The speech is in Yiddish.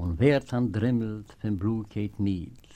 und wer dann drimmelt, wenn Blut geht nied.